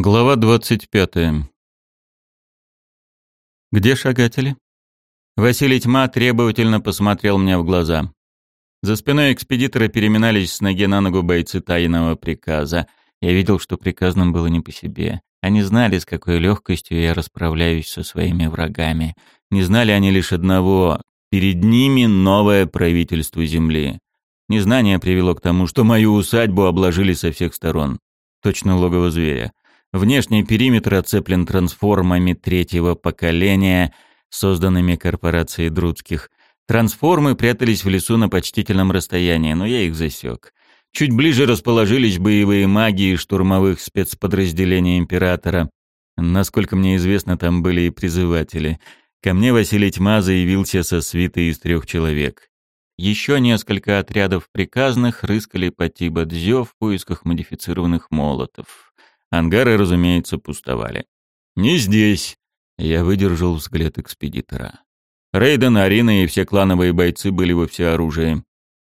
Глава двадцать пятая. «Где шагатели?» Василий Тьма требовательно посмотрел мне в глаза. За спиной экспедитора переминались с ноги на ногу бойцы тайного приказа. Я видел, что приказным было не по себе. Они знали, с какой легкостью я расправляюсь со своими врагами. Не знали они лишь одного — перед ними новое правительство Земли. Незнание привело к тому, что мою усадьбу обложили со всех сторон. Точно логово зверя. Внешний периметр оцеплен трансформами третьего поколения, созданными корпорацией Друдских. Трансформы прятались в лесу на почтительном расстоянии, но я их засек. Чуть ближе расположились боевые маги штурмовых спецподразделений Императора. Насколько мне известно, там были и призыватели. Ко мне Василий Тьма заявился со свитой из трех человек. Еще несколько отрядов приказных рыскали по Тибадзё в поисках модифицированных молотов. Ангары, разумеется, пустовали. «Не здесь!» — я выдержал взгляд экспедитора. Рейден, Арина и все клановые бойцы были во всеоружии.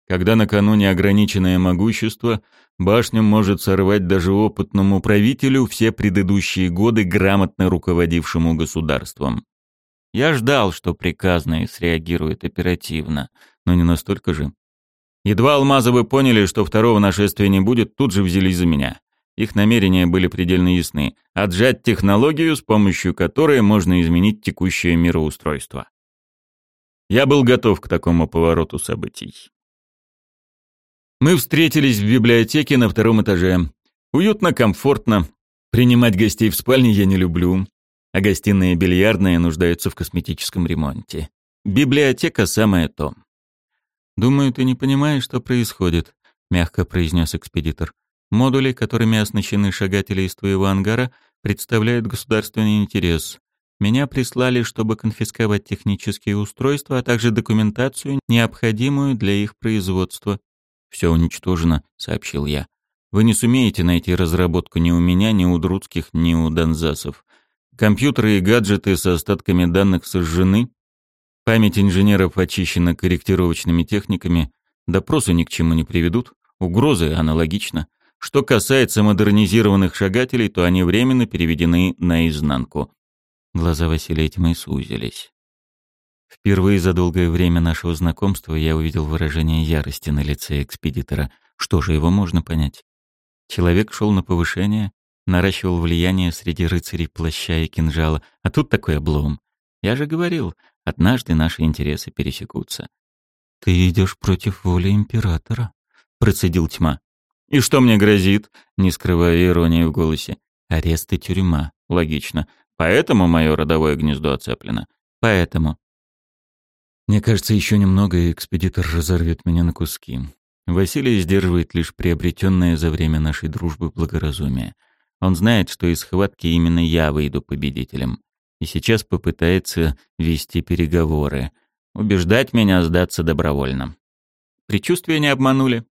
Когда на кону неограниченное могущество, башню может сорвать даже опытному правителю, все предыдущие годы грамотно руководившему государством. Я ждал, что приказные среагируют оперативно, но не настолько же. Едва Алмазовы поняли, что второго нашествия не будет, тут же взялись за меня. Их намерения были предельно ясны – отжать технологию, с помощью которой можно изменить текущее мироустройство. Я был готов к такому повороту событий. Мы встретились в библиотеке на втором этаже. Уютно, комфортно. Принимать гостей в спальне я не люблю, а гостиная и бильярдная нуждаются в косметическом ремонте. Библиотека самое то. «Думаю, ты не понимаешь, что происходит», — мягко произнес экспедитор. Модули, которыми оснащены шагатели из твоего ангара, представляют государственный интерес. Меня прислали, чтобы конфисковать технические устройства, а также документацию, необходимую для их производства. «Все уничтожено», — сообщил я. «Вы не сумеете найти разработку ни у меня, ни у Друдских, ни у Донзасов. Компьютеры и гаджеты с остатками данных сожжены, память инженеров очищена корректировочными техниками, допросы ни к чему не приведут, угрозы аналогично. Что касается модернизированных шагателей, то они временно переведены наизнанку. Глаза Василия тьмы сузились. Впервые за долгое время нашего знакомства я увидел выражение ярости на лице экспедитора. Что же, его можно понять? Человек шел на повышение, наращивал влияние среди рыцарей плаща и кинжала, а тут такой облом. Я же говорил, однажды наши интересы пересекутся. «Ты идешь против воли императора», — процедил тьма. «И что мне грозит?» — не скрывая иронии в голосе. «Арест и тюрьма. Логично. Поэтому мое родовое гнездо оцеплено. Поэтому». Мне кажется, еще немного, и экспедитор разорвет меня на куски. Василий сдерживает лишь приобретенное за время нашей дружбы благоразумие. Он знает, что из схватки именно я выйду победителем. И сейчас попытается вести переговоры. Убеждать меня сдаться добровольно. Причувствия не обманули.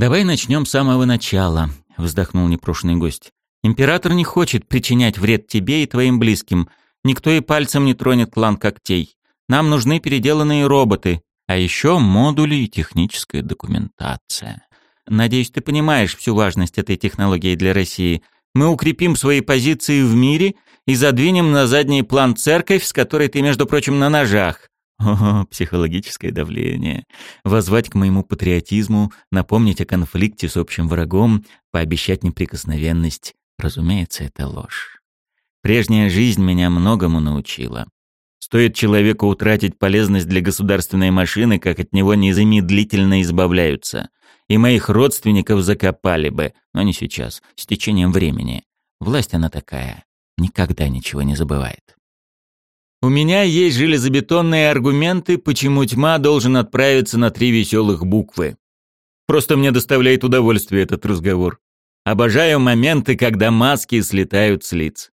«Давай начнем с самого начала», — вздохнул непрошенный гость. «Император не хочет причинять вред тебе и твоим близким. Никто и пальцем не тронет клан когтей. Нам нужны переделанные роботы, а еще модули и техническая документация. Надеюсь, ты понимаешь всю важность этой технологии для России. Мы укрепим свои позиции в мире и задвинем на задний план церковь, с которой ты, между прочим, на ножах. О, психологическое давление. Возвать к моему патриотизму, напомнить о конфликте с общим врагом, пообещать неприкосновенность. Разумеется, это ложь. Прежняя жизнь меня многому научила. Стоит человеку утратить полезность для государственной машины, как от него незамедлительно избавляются. И моих родственников закопали бы, но не сейчас, с течением времени. Власть она такая, никогда ничего не забывает. У меня есть железобетонные аргументы, почему тьма должен отправиться на три веселых буквы. Просто мне доставляет удовольствие этот разговор. Обожаю моменты, когда маски слетают с лиц.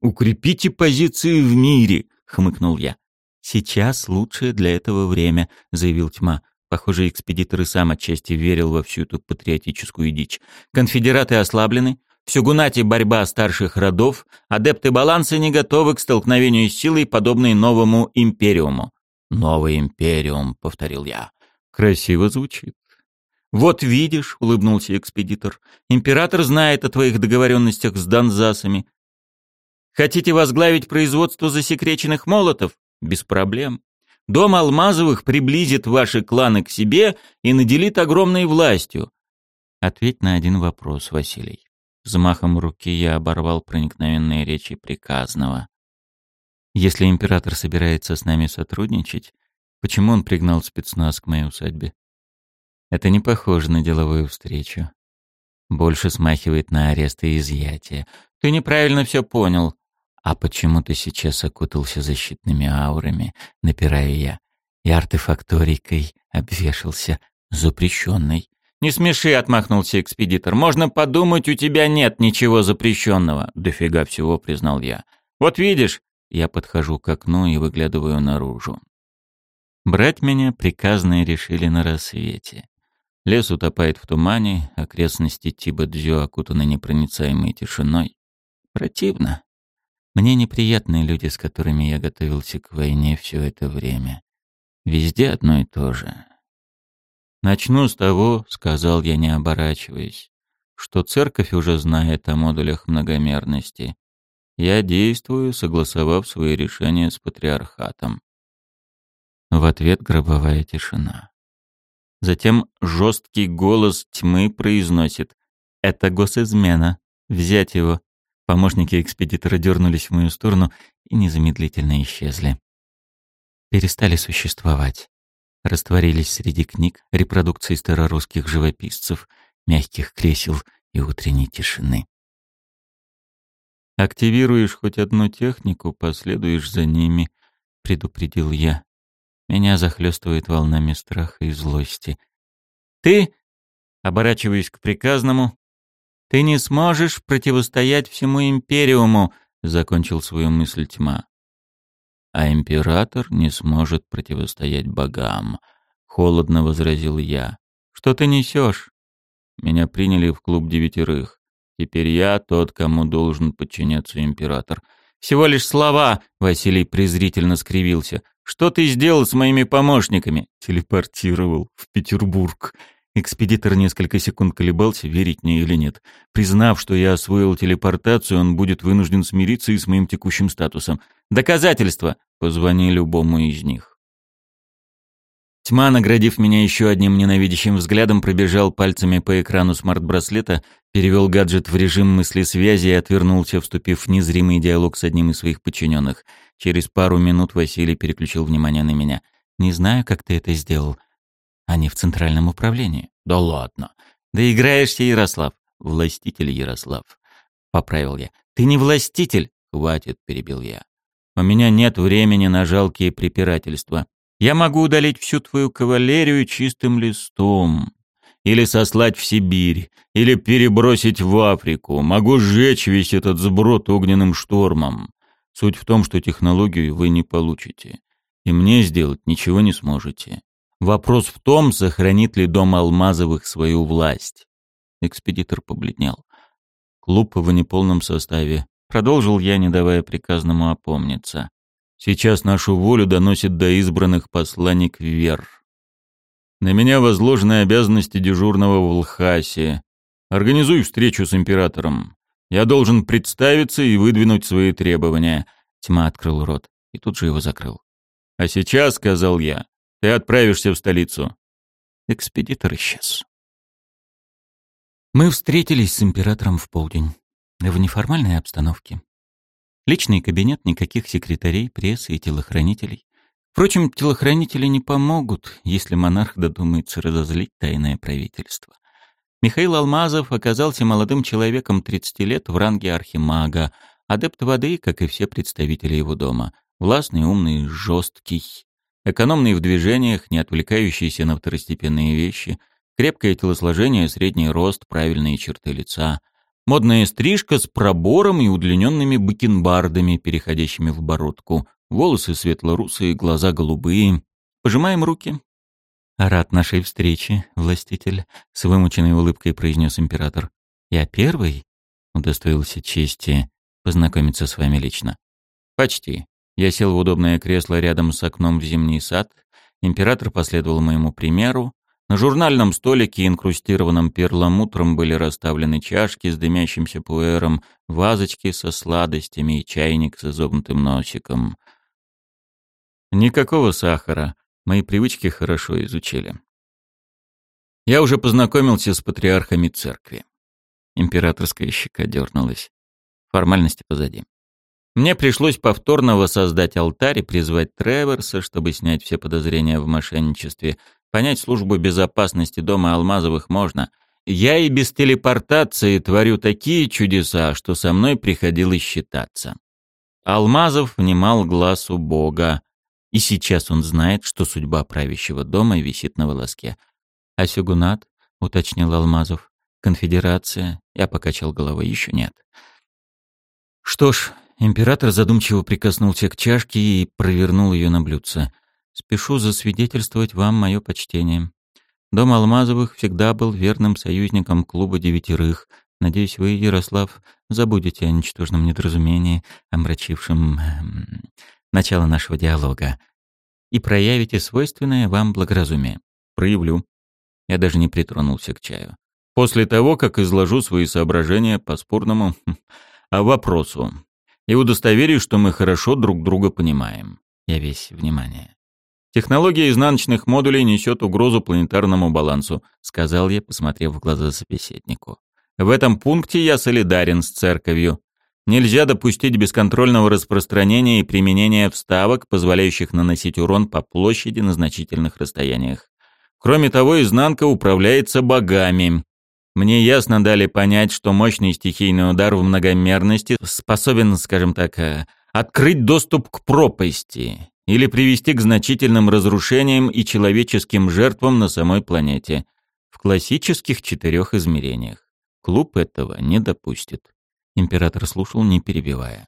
«Укрепите позиции в мире», — хмыкнул я. «Сейчас лучшее для этого время», — заявил тьма. Похоже, экспедитор и сам отчасти верил во всю эту патриотическую дичь. «Конфедераты ослаблены, в Сюгунате борьба старших родов, адепты баланса не готовы к столкновению с силой, подобной новому империуму. «Новый империум», — повторил я. «Красиво звучит. «Вот видишь», — улыбнулся экспедитор, — «император знает о твоих договоренностях с донзасами. Хотите возглавить производство засекреченных молотов? Без проблем. Дом Алмазовых приблизит ваши кланы к себе и наделит огромной властью. Ответь на один вопрос, Василий. Взмахом руки я оборвал проникновенные речи приказного. Если император собирается с нами сотрудничать, почему он пригнал спецназ к моей усадьбе? Это не похоже на деловую встречу. Больше смахивает на арест и изъятие. Ты неправильно все понял. А почему ты сейчас окутался защитными аурами, напираю я, и артефакторикой обвешался, запрещенной. «Не смеши», — отмахнулся экспедитор. «Можно подумать, у тебя нет ничего запрещенного». «Дофига всего», — признал я. «Вот видишь». Я подхожу к окну и выглядываю наружу. Брать меня приказные решили на рассвете. Лес утопает в тумане, окрестности Тиба-Дзё окутаны непроницаемой тишиной. Противно. Мне неприятные люди, с которыми я готовился к войне все это время. Везде одно и то же. «Начну с того», — сказал я, не оборачиваясь, «что церковь уже знает о модулях многомерности. Я действую, согласовав свои решения с патриархатом». В ответ гробовая тишина. Затем жесткий голос тьмы произносит «Это госизмена. Взять его». Помощники экспедитора дернулись в мою сторону и незамедлительно исчезли. Перестали существовать. Растворились среди книг, репродукций старорусских живописцев, мягких кресел и утренней тишины. «Активируешь хоть одну технику, последуешь за ними», — предупредил я. Меня захлестывает волнами страха и злости. «Ты?» — оборачиваясь к приказному, «Ты не сможешь противостоять всему Империуму», — закончил свою мысль тьма. «А Император не сможет противостоять богам», — холодно возразил я. «Что ты несешь?» Меня приняли в клуб девятерых. Теперь я тот, кому должен подчиняться Император. «Всего лишь слова», — Василий презрительно скривился. «Что ты сделал с моими помощниками?» «Телепортировал в Петербург», Экспедитор несколько секунд колебался, верить мне или нет. Признав, что я освоил телепортацию, он будет вынужден смириться и с моим текущим статусом. Доказательства! Позвони любому из них. Тьма, наградив меня еще одним ненавидящим взглядом, пробежал пальцами по экрану смарт-браслета, перевел гаджет в режим мысли связи и отвернулся, вступив в незримый диалог с одним из своих подчиненных. Через пару минут Василий переключил внимание на меня. «Не знаю, как ты это сделал», а не в центральном управлении. Да ладно. Да играешься, Ярослав. Властитель Ярослав. Поправил я. Ты не властитель. Хватит, перебил я. У меня нет времени на жалкие препирательства. Я могу удалить всю твою кавалерию чистым листом. Или сослать в Сибирь. Или перебросить в Африку. Могу сжечь весь этот сброд огненным штормом. Суть в том, что технологию вы не получите. И мне сделать ничего не сможете. Вопрос в том, сохранит ли дом Алмазовых свою власть. Экспедитор побледнел. Клуб в неполном составе. Продолжил я, не давая приказному опомниться. Сейчас нашу волю доносит до избранных посланник Вер. На меня возложены обязанности дежурного в Лхасе. Организуй встречу с императором. Я должен представиться и выдвинуть свои требования. Тьма открыл рот и тут же его закрыл. А сейчас, сказал я, ты отправишься в столицу. Экспедитор исчез. Мы встретились с императором в полдень. В неформальной обстановке. Личный кабинет, никаких секретарей, прессы и телохранителей. Впрочем, телохранители не помогут, если монарх додумается разозлить тайное правительство. Михаил Алмазов оказался молодым человеком 30 лет в ранге архимага, адепт воды, как и все представители его дома. Властный, умный, жесткий, Экономный в движениях, не отвлекающийся на второстепенные вещи, крепкое телосложение, средний рост, правильные черты лица, модная стрижка с пробором и удлиненными бакенбардами, переходящими в бородку, волосы светло-русые, глаза голубые. Пожимаем руки. «Рад нашей встрече, властитель», — с вымученной улыбкой произнес император. «Я первый?» — удостоился чести познакомиться с вами лично. «Почти», я сел в удобное кресло рядом с окном в зимний сад. Император последовал моему примеру. На журнальном столике, инкрустированном перламутром, были расставлены чашки с дымящимся пуэром, вазочки со сладостями и чайник с изогнутым носиком. Никакого сахара. Мои привычки хорошо изучили. Я уже познакомился с патриархами церкви. Императорская щека дернулась. Формальности позади. Мне пришлось повторно воссоздать алтарь и призвать Треверса, чтобы снять все подозрения в мошенничестве — Понять службу безопасности дома Алмазовых можно. Я и без телепортации творю такие чудеса, что со мной приходилось считаться. Алмазов внимал глазу Бога, и сейчас он знает, что судьба правящего дома висит на волоске. «А Сюгунат?» — уточнил Алмазов. «Конфедерация?» — я покачал головой. «Еще нет». Что ж, император задумчиво прикоснулся к чашке и провернул ее на блюдце. Спешу засвидетельствовать вам мое почтение. Дом Алмазовых всегда был верным союзником клуба девятерых. Надеюсь, вы, Ярослав, забудете о ничтожном недоразумении, омрачившем эм, начало нашего диалога, и проявите свойственное вам благоразумие. Проявлю. Я даже не притронулся к чаю. После того, как изложу свои соображения по спорному а вопросу и удостоверюсь, что мы хорошо друг друга понимаем. Я весь внимание. Технология изнаночных модулей несет угрозу планетарному балансу, сказал я, посмотрев в глаза собеседнику. В этом пункте я солидарен с церковью. Нельзя допустить бесконтрольного распространения и применения вставок, позволяющих наносить урон по площади на значительных расстояниях. Кроме того, изнанка управляется богами. Мне ясно дали понять, что мощный стихийный удар в многомерности способен, скажем так, э, открыть доступ к пропасти или привести к значительным разрушениям и человеческим жертвам на самой планете в классических четырех измерениях. Клуб этого не допустит. Император слушал, не перебивая.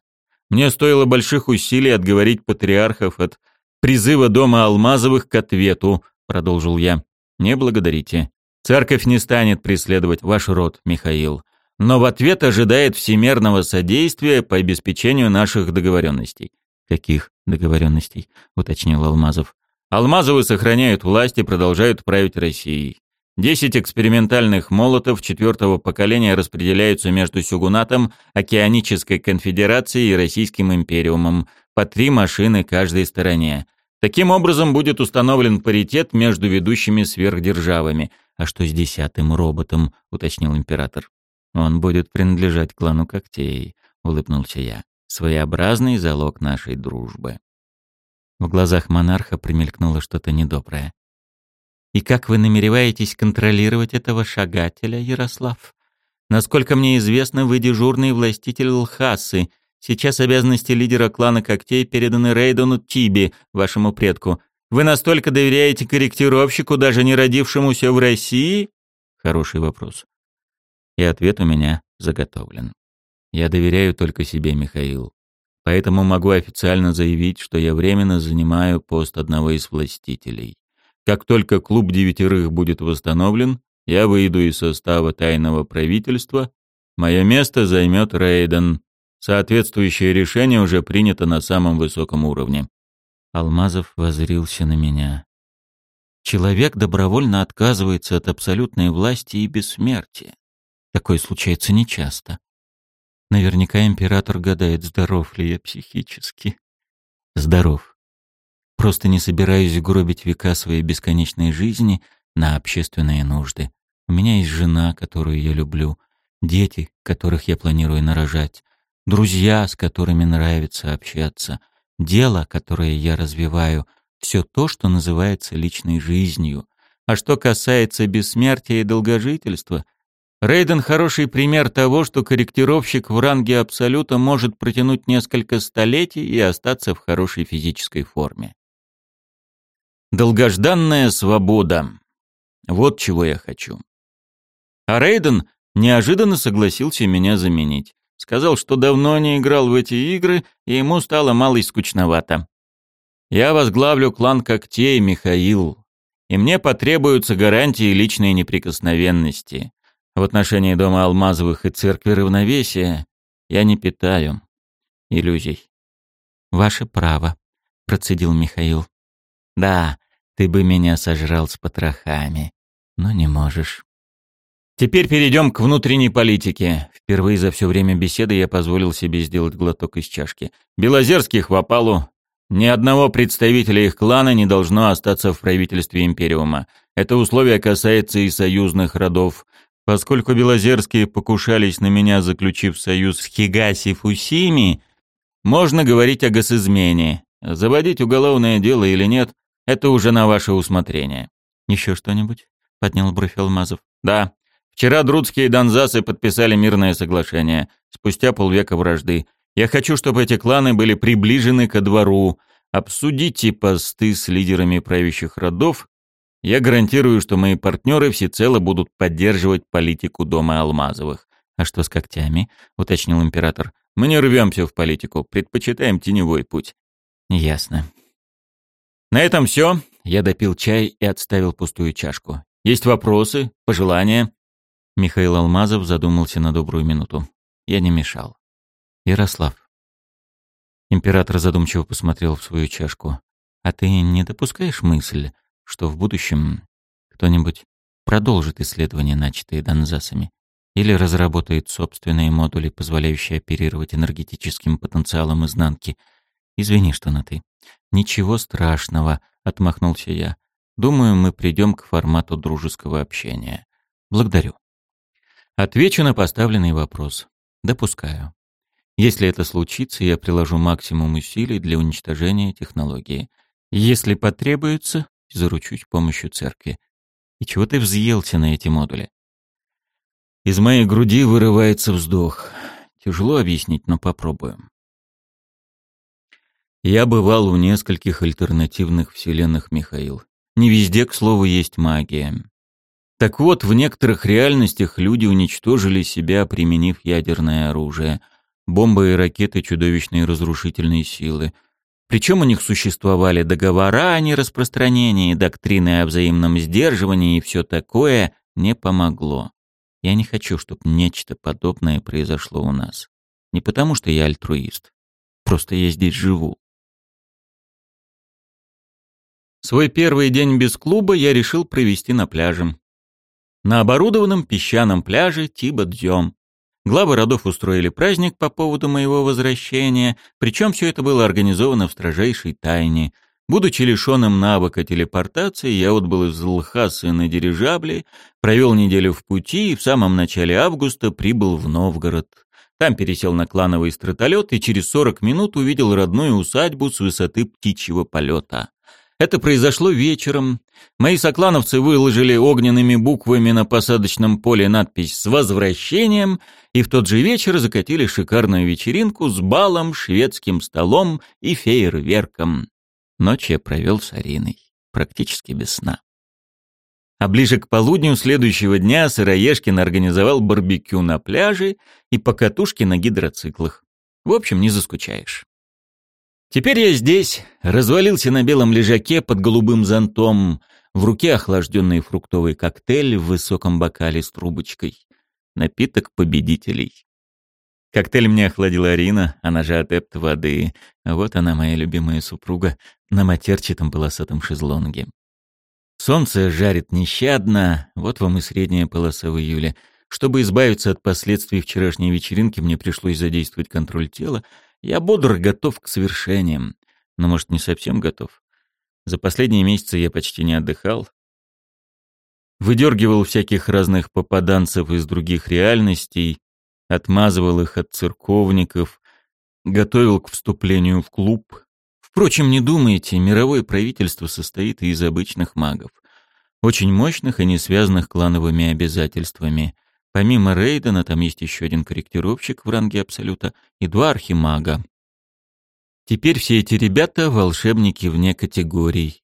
Мне стоило больших усилий отговорить патриархов от призыва дома Алмазовых к ответу, продолжил я. Не благодарите. Церковь не станет преследовать ваш род, Михаил, но в ответ ожидает всемерного содействия по обеспечению наших договоренностей. «Каких договоренностей?» — уточнил Алмазов. «Алмазовы сохраняют власть и продолжают править Россией. Десять экспериментальных молотов четвертого поколения распределяются между Сюгунатом, Океанической конфедерацией и Российским империумом, по три машины каждой стороне. Таким образом будет установлен паритет между ведущими сверхдержавами. А что с десятым роботом, уточнил император. Он будет принадлежать клану когтей, улыбнулся я своеобразный залог нашей дружбы. В глазах монарха примелькнуло что-то недоброе. «И как вы намереваетесь контролировать этого шагателя, Ярослав? Насколько мне известно, вы дежурный властитель Лхасы. Сейчас обязанности лидера клана Когтей переданы Рейдону Тиби, вашему предку. Вы настолько доверяете корректировщику, даже не родившемуся в России?» Хороший вопрос. И ответ у меня заготовлен. Я доверяю только себе, Михаил. Поэтому могу официально заявить, что я временно занимаю пост одного из властителей. Как только клуб девятерых будет восстановлен, я выйду из состава тайного правительства. Мое место займет Рейден. Соответствующее решение уже принято на самом высоком уровне. Алмазов возрился на меня. Человек добровольно отказывается от абсолютной власти и бессмертия. Такое случается нечасто. Наверняка император гадает, здоров ли я психически. Здоров. Просто не собираюсь гробить века своей бесконечной жизни на общественные нужды. У меня есть жена, которую я люблю, дети, которых я планирую нарожать, друзья, с которыми нравится общаться, дело, которое я развиваю, все то, что называется личной жизнью. А что касается бессмертия и долгожительства — Рейден хороший пример того, что корректировщик в ранге Абсолюта может протянуть несколько столетий и остаться в хорошей физической форме. Долгожданная свобода. Вот чего я хочу. А Рейден неожиданно согласился меня заменить. Сказал, что давно не играл в эти игры, и ему стало мало и скучновато. Я возглавлю клан когтей, Михаил, и мне потребуются гарантии личной неприкосновенности. В отношении дома Алмазовых и церкви равновесия я не питаю иллюзий. «Ваше право», — процедил Михаил. «Да, ты бы меня сожрал с потрохами. но не можешь. Теперь перейдем к внутренней политике. Впервые за все время беседы я позволил себе сделать глоток из чашки. Белозерских в опалу. Ни одного представителя их клана не должно остаться в правительстве Империума. Это условие касается и союзных родов. Поскольку Белозерские покушались на меня, заключив союз с Хигаси Фусими, можно говорить о госизмене. Заводить уголовное дело или нет, это уже на ваше усмотрение. Еще что-нибудь? Поднял бровь Алмазов. Да. Вчера друдские донзасы подписали мирное соглашение, спустя полвека вражды. Я хочу, чтобы эти кланы были приближены ко двору. Обсудите посты с лидерами правящих родов. Я гарантирую, что мои партнеры всецело будут поддерживать политику дома Алмазовых. А что с когтями? уточнил император. Мы не рвемся в политику, предпочитаем теневой путь. Ясно. На этом все. Я допил чай и отставил пустую чашку. Есть вопросы, пожелания? Михаил Алмазов задумался на добрую минуту. Я не мешал. Ярослав. Император задумчиво посмотрел в свою чашку. А ты не допускаешь мысль, что в будущем кто-нибудь продолжит исследования, начатые Донзасами, или разработает собственные модули, позволяющие оперировать энергетическим потенциалом изнанки? Извини, что на «ты». «Ничего страшного», — отмахнулся я. «Думаю, мы придем к формату дружеского общения. Благодарю». Отвечу на поставленный вопрос. Допускаю. Если это случится, я приложу максимум усилий для уничтожения технологии. Если потребуется, заручусь помощью церкви. И чего ты взъелся на эти модули? Из моей груди вырывается вздох. Тяжело объяснить, но попробуем. Я бывал в нескольких альтернативных вселенных, Михаил. Не везде, к слову, есть магия. Так вот, в некоторых реальностях люди уничтожили себя, применив ядерное оружие. Бомбы и ракеты чудовищной разрушительной силы. Причем у них существовали договора о нераспространении, доктрины о взаимном сдерживании и все такое не помогло. Я не хочу, чтобы нечто подобное произошло у нас. Не потому, что я альтруист. Просто я здесь живу. Свой первый день без клуба я решил провести на пляже. На оборудованном песчаном пляже Тиба-Дзём. Главы родов устроили праздник по поводу моего возвращения, причем все это было организовано в строжайшей тайне. Будучи лишенным навыка телепортации, я отбыл из Лхасы на дирижабле, провел неделю в пути и в самом начале августа прибыл в Новгород. Там пересел на клановый стратолет и через 40 минут увидел родную усадьбу с высоты птичьего полета. Это произошло вечером. Мои соклановцы выложили огненными буквами на посадочном поле надпись «С возвращением» и в тот же вечер закатили шикарную вечеринку с балом, шведским столом и фейерверком. Ночь я провел с Ариной, практически без сна. А ближе к полудню следующего дня Сыроежкин организовал барбекю на пляже и покатушки на гидроциклах. В общем, не заскучаешь. Теперь я здесь, развалился на белом лежаке под голубым зонтом, в руке охлажденный фруктовый коктейль в высоком бокале с трубочкой. Напиток победителей. Коктейль мне охладила Арина, она же адепт воды. Вот она, моя любимая супруга, на матерчатом полосатом шезлонге. Солнце жарит нещадно, вот вам и средняя полоса в июле. Чтобы избавиться от последствий вчерашней вечеринки, мне пришлось задействовать контроль тела, я бодр, готов к свершениям. Но, может, не совсем готов. За последние месяцы я почти не отдыхал. Выдергивал всяких разных попаданцев из других реальностей, отмазывал их от церковников, готовил к вступлению в клуб. Впрочем, не думайте, мировое правительство состоит из обычных магов. Очень мощных и не связанных клановыми обязательствами — Помимо Рейдена там есть еще один корректировщик в ранге Абсолюта и два архимага. Теперь все эти ребята — волшебники вне категорий,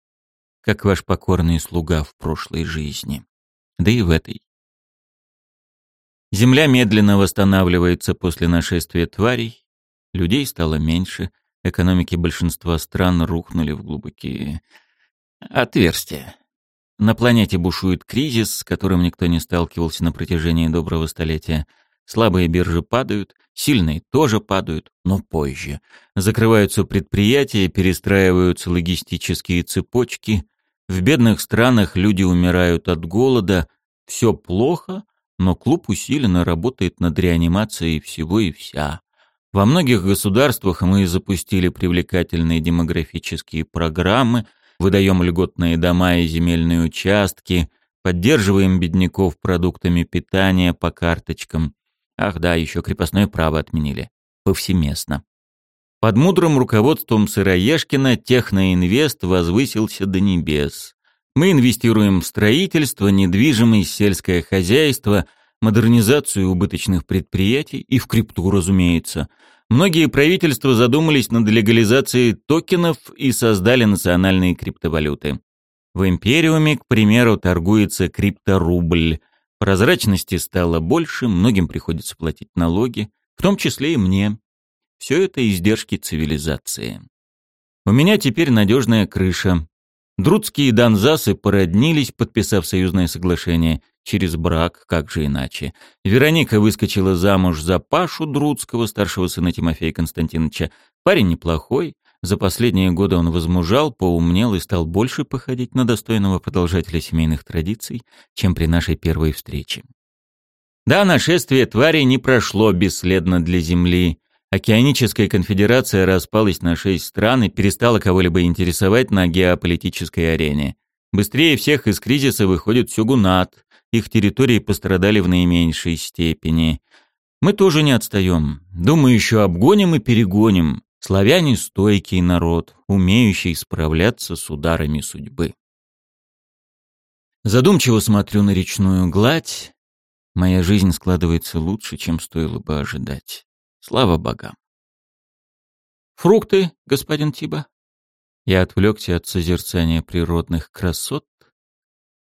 как ваш покорный слуга в прошлой жизни. Да и в этой. Земля медленно восстанавливается после нашествия тварей, людей стало меньше, экономики большинства стран рухнули в глубокие отверстия. На планете бушует кризис, с которым никто не сталкивался на протяжении доброго столетия. Слабые биржи падают, сильные тоже падают, но позже. Закрываются предприятия, перестраиваются логистические цепочки. В бедных странах люди умирают от голода. Все плохо, но клуб усиленно работает над реанимацией всего и вся. Во многих государствах мы запустили привлекательные демографические программы, выдаем льготные дома и земельные участки, поддерживаем бедняков продуктами питания по карточкам. Ах да, еще крепостное право отменили. Повсеместно. Под мудрым руководством Сыроежкина Техноинвест возвысился до небес. Мы инвестируем в строительство, недвижимость, сельское хозяйство, модернизацию убыточных предприятий и в крипту, разумеется. Многие правительства задумались над легализацией токенов и создали национальные криптовалюты. В Империуме, к примеру, торгуется крипторубль. Прозрачности стало больше, многим приходится платить налоги, в том числе и мне. Все это издержки цивилизации. У меня теперь надежная крыша. Друдские донзасы породнились, подписав союзное соглашение. Через брак, как же иначе. Вероника выскочила замуж за Пашу Друдского, старшего сына Тимофея Константиновича. Парень неплохой. За последние годы он возмужал, поумнел и стал больше походить на достойного продолжателя семейных традиций, чем при нашей первой встрече. Да, нашествие твари не прошло бесследно для Земли. Океаническая конфедерация распалась на шесть стран и перестала кого-либо интересовать на геополитической арене. Быстрее всех из кризиса выходит Сюгунат, их территории пострадали в наименьшей степени. Мы тоже не отстаем. Думаю, еще обгоним и перегоним. Славяне — стойкий народ, умеющий справляться с ударами судьбы. Задумчиво смотрю на речную гладь. Моя жизнь складывается лучше, чем стоило бы ожидать. Слава богам. «Фрукты, господин Тиба?» Я отвлекся от созерцания природных красот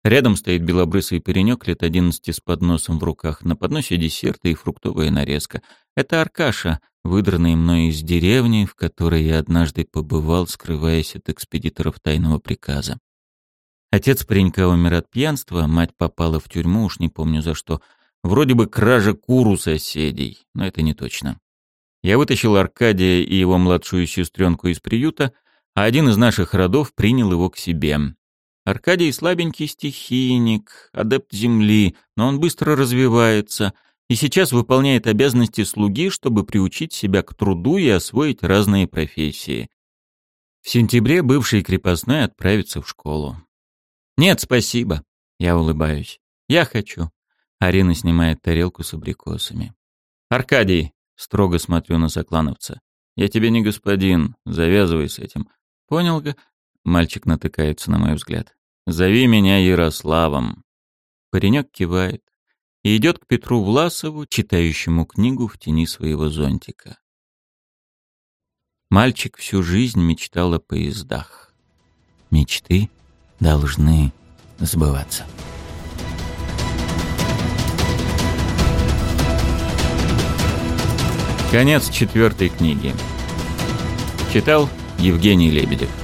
Рядом стоит белобрысый паренек лет одиннадцати с подносом в руках. На подносе десерты и фруктовая нарезка. Это Аркаша, выдранный мной из деревни, в которой я однажды побывал, скрываясь от экспедиторов тайного приказа. Отец паренька умер от пьянства, мать попала в тюрьму, уж не помню за что. Вроде бы кража куру соседей, но это не точно. Я вытащил Аркадия и его младшую сестренку из приюта, а один из наших родов принял его к себе. Аркадий слабенький стихийник, адепт земли, но он быстро развивается и сейчас выполняет обязанности слуги, чтобы приучить себя к труду и освоить разные профессии. В сентябре бывший крепостной отправится в школу. «Нет, спасибо», — я улыбаюсь. «Я хочу». Арина снимает тарелку с абрикосами. «Аркадий», — строго смотрю на соклановца, — «я тебе не господин, завязывай с этим». «Понял, Мальчик натыкается на мой взгляд. «Зови меня Ярославом». Паренек кивает и идет к Петру Власову, читающему книгу в тени своего зонтика. Мальчик всю жизнь мечтал о поездах. Мечты должны сбываться. Конец четвертой книги. Читал Евгений Лебедев.